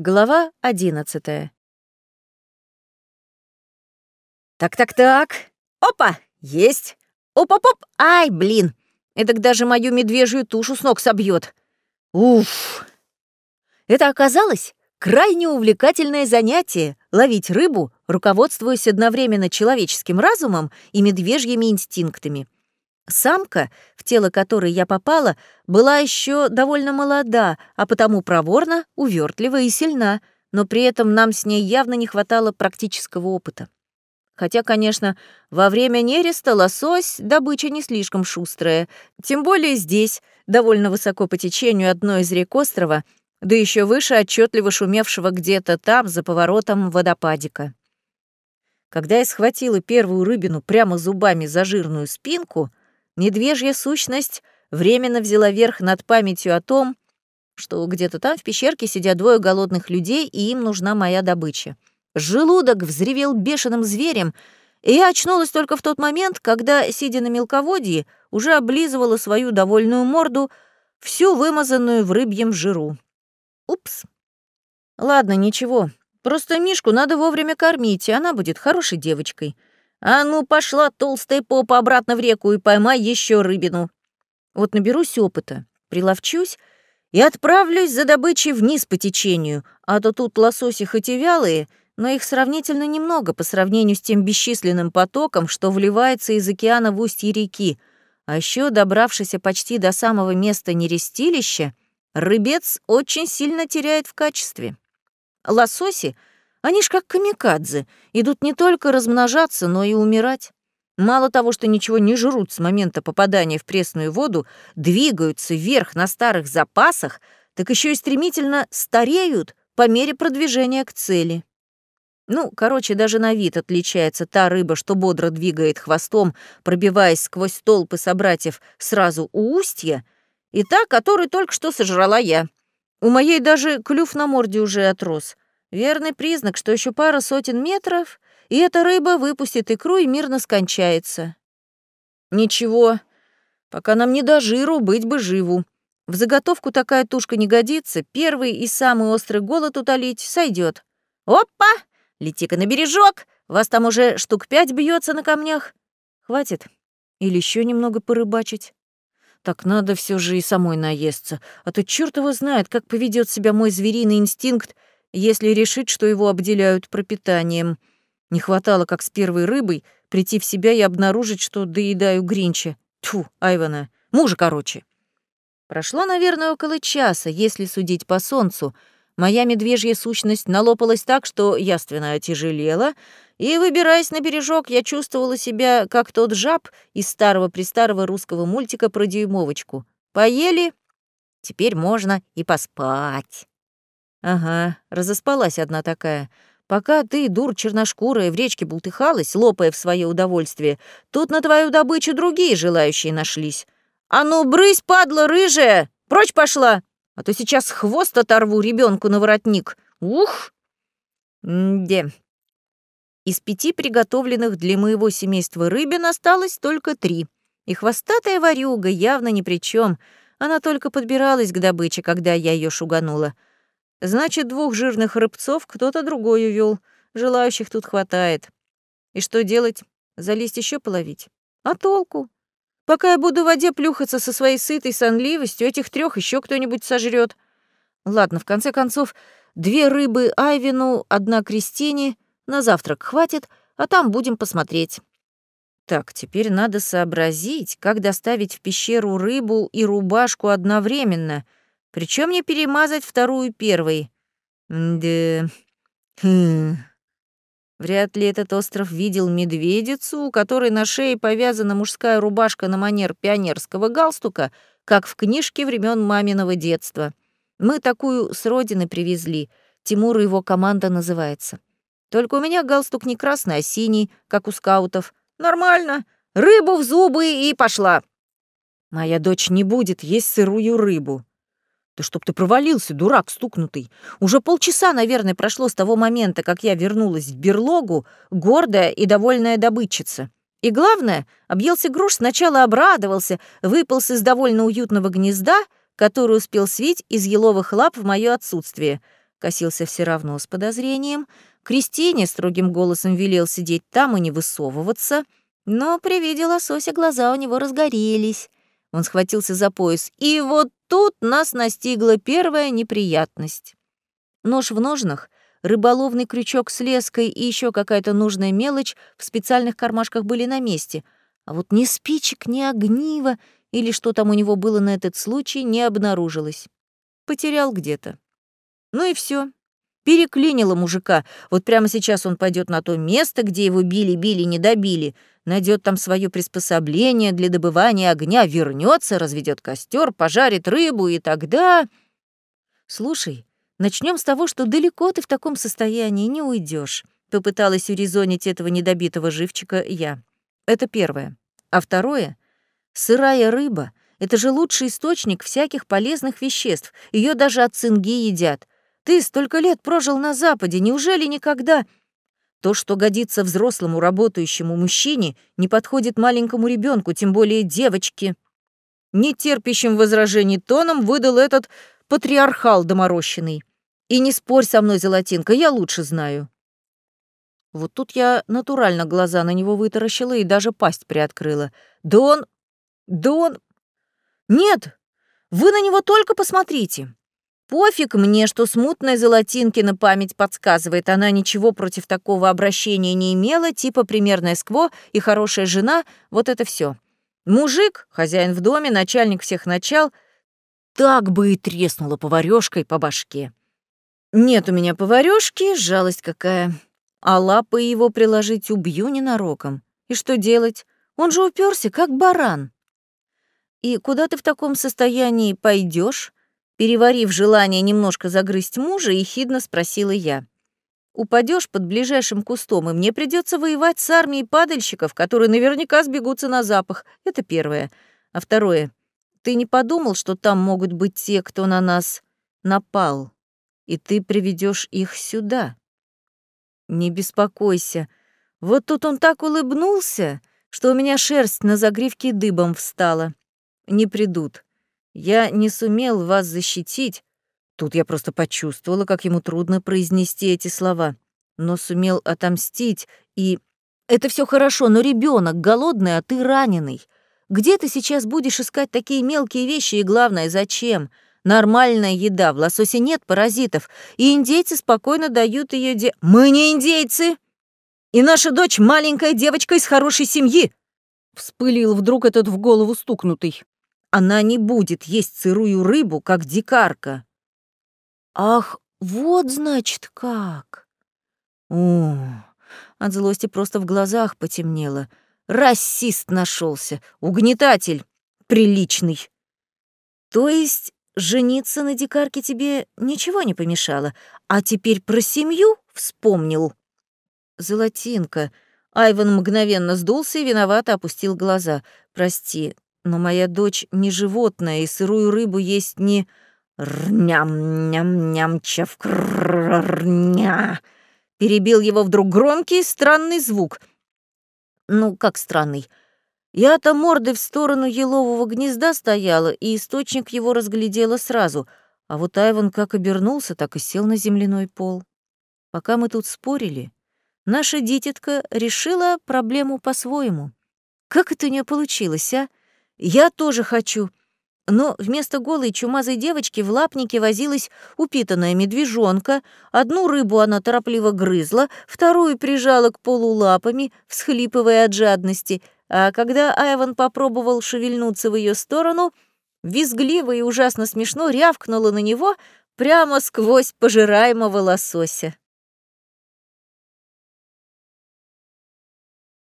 Глава одиннадцатая. Так-так-так. Опа! Есть! Оп-оп-оп! Ай, блин! Это даже мою медвежью тушу с ног собьет. Уф! Это оказалось крайне увлекательное занятие — ловить рыбу, руководствуясь одновременно человеческим разумом и медвежьими инстинктами — Самка, в тело которой я попала, была еще довольно молода, а потому проворна, увертлива и сильна, но при этом нам с ней явно не хватало практического опыта. Хотя, конечно, во время нереста лосось — добыча не слишком шустрая, тем более здесь, довольно высоко по течению одной из рек острова, да еще выше отчетливо шумевшего где-то там, за поворотом водопадика. Когда я схватила первую рыбину прямо зубами за жирную спинку — Медвежья сущность временно взяла верх над памятью о том, что где-то там в пещерке сидят двое голодных людей, и им нужна моя добыча. Желудок взревел бешеным зверем, и я очнулась только в тот момент, когда, сидя на мелководье, уже облизывала свою довольную морду, всю вымазанную в рыбьем жиру. Упс. Ладно, ничего. Просто Мишку надо вовремя кормить, и она будет хорошей девочкой. А ну, пошла толстая попа обратно в реку и поймай еще рыбину. Вот наберусь опыта, приловчусь и отправлюсь за добычей вниз по течению, а то тут лососи хоть и вялые, но их сравнительно немного по сравнению с тем бесчисленным потоком, что вливается из океана в устье реки. А еще, добравшись почти до самого места нерестилища, рыбец очень сильно теряет в качестве. Лососи — они ж как камикадзе, идут не только размножаться, но и умирать. Мало того, что ничего не жрут с момента попадания в пресную воду, двигаются вверх на старых запасах, так еще и стремительно стареют по мере продвижения к цели. Ну, короче, даже на вид отличается та рыба, что бодро двигает хвостом, пробиваясь сквозь толпы собратьев сразу у устья, и та, которую только что сожрала я. У моей даже клюв на морде уже отрос — Верный признак, что еще пара сотен метров, и эта рыба выпустит икру и мирно скончается. Ничего, пока нам не до жиру, быть бы живу. В заготовку такая тушка не годится, первый и самый острый голод утолить сойдет. Опа! Лети-ка на бережок, вас там уже штук пять бьется на камнях. Хватит? Или еще немного порыбачить? Так надо все же и самой наесться, а то черт его знает, как поведет себя мой звериный инстинкт, если решить, что его обделяют пропитанием. Не хватало, как с первой рыбой, прийти в себя и обнаружить, что доедаю Гринча. Тьфу, Айвана. Мужа, короче. Прошло, наверное, около часа, если судить по солнцу. Моя медвежья сущность налопалась так, что яственно отяжелела, и, выбираясь на бережок, я чувствовала себя, как тот жаб из старого-престарого русского мультика про дюймовочку. Поели, теперь можно и поспать. Ага, разоспалась одна такая. Пока ты, дур черношкурая, в речке бултыхалась, лопая в свое удовольствие, тут на твою добычу другие желающие нашлись. А ну, брысь, падла рыжая! Прочь пошла! А то сейчас хвост оторву ребенку на воротник. Ух! Де. Из пяти приготовленных для моего семейства рыбин осталось только три. И хвостатая варюга явно ни при чем. Она только подбиралась к добыче, когда я ее шуганула. Значит, двух жирных рыбцов кто-то другой увел. Желающих тут хватает. И что делать? Залезть еще половить? А толку? Пока я буду в воде плюхаться со своей сытой сонливостью, этих трех еще кто-нибудь сожрет. Ладно, в конце концов, две рыбы Айвину, одна Кристине. На завтрак хватит, а там будем посмотреть. Так, теперь надо сообразить, как доставить в пещеру рыбу и рубашку одновременно — причем не перемазать вторую первой. Да. Хм. Вряд ли этот остров видел медведицу, у которой на шее повязана мужская рубашка на манер пионерского галстука, как в книжке времен маминого детства. Мы такую с родины привезли. Тимур и его команда называется. Только у меня галстук не красный, а синий, как у скаутов. Нормально. Рыбу в зубы и пошла. Моя дочь не будет есть сырую рыбу. Да чтоб ты провалился, дурак стукнутый. Уже полчаса, наверное, прошло с того момента, как я вернулась в берлогу, гордая и довольная добытчица. И главное, объелся груш, сначала обрадовался, выполз из довольно уютного гнезда, который успел свить из еловых лап в мое отсутствие. косился все равно с подозрением. Кристине строгим голосом велел сидеть там и не высовываться, но при виде лосося глаза у него разгорелись. Он схватился за пояс, и вот тут нас настигла первая неприятность. Нож в ножнах, рыболовный крючок с леской и еще какая-то нужная мелочь в специальных кармашках были на месте, а вот ни спичек, ни огнива или что там у него было на этот случай не обнаружилось. Потерял где-то. Ну и все. Переклинило мужика. Вот прямо сейчас он пойдет на то место, где его били-били, не добили, найдет там свое приспособление для добывания огня, вернется, разведет костер, пожарит рыбу, и тогда... Слушай, начнем с того, что далеко ты в таком состоянии не уйдешь. Попыталась урезонить этого недобитого живчика я. Это первое. А второе — сырая рыба — это же лучший источник всяких полезных веществ. Ее даже от цинги едят. Ты столько лет прожил на Западе, неужели никогда... То, что годится взрослому работающему мужчине, не подходит маленькому ребенку, тем более девочке. Нетерпящим возражений тоном выдал этот патриархал доморощенный. И не спорь со мной, Золотинка, я лучше знаю. Вот тут я натурально глаза на него вытаращила и даже пасть приоткрыла. Да он... Да он... Нет, вы на него только посмотрите. Пофиг мне, что смутная Золотинкина память подсказывает, она ничего против такого обращения не имела, типа примерная скво и хорошая жена, вот это все. Мужик, хозяин в доме, начальник всех начал, так бы и треснула поварёшкой по башке. Нет у меня поварёшки, жалость какая. А лапы его приложить убью ненароком. И что делать? Он же уперся, как баран. И куда ты в таком состоянии пойдешь? Переварив желание немножко загрызть мужа, ехидно спросила я. Упадешь под ближайшим кустом, и мне придется воевать с армией падальщиков, которые наверняка сбегутся на запах. Это первое. А второе. Ты не подумал, что там могут быть те, кто на нас напал, и ты приведешь их сюда? Не беспокойся. Вот тут он так улыбнулся, что у меня шерсть на загривке дыбом встала. Не придут. Я не сумел вас защитить. Тут я просто почувствовала, как ему трудно произнести эти слова. Но сумел отомстить, и... Это все хорошо, но ребенок голодный, а ты раненый. Где ты сейчас будешь искать такие мелкие вещи и, главное, зачем? Нормальная еда, в лососе нет паразитов, и индейцы спокойно дают ее де... Мы не индейцы! И наша дочь маленькая девочка из хорошей семьи!» Вспылил вдруг этот в голову стукнутый. Она не будет есть сырую рыбу, как дикарка. Ах, вот значит как. О, от злости просто в глазах потемнело. Расист нашелся, угнетатель, приличный. То есть жениться на дикарке тебе ничего не помешало, а теперь про семью вспомнил? Золотинка. Айван мгновенно сдулся и виновато опустил глаза. Прости, но моя дочь не животное, и сырую рыбу есть не... Рням-ням-ням-чавкрня. Перебил его вдруг громкий странный звук. Ну, как странный? Я-то мордой в сторону елового гнезда стояла, и источник его разглядела сразу, а вот Айван как обернулся, так и сел на земляной пол. Пока мы тут спорили, наша дитятка решила проблему по-своему. Как это у нее получилось, а? Я тоже хочу. Но вместо голой чумазой девочки в лапнике возилась упитанная медвежонка. Одну рыбу она торопливо грызла, вторую прижала к полу лапами, всхлипывая от жадности. А когда Айван попробовал шевельнуться в ее сторону, визгливо и ужасно смешно рявкнула на него прямо сквозь пожираемого лосося.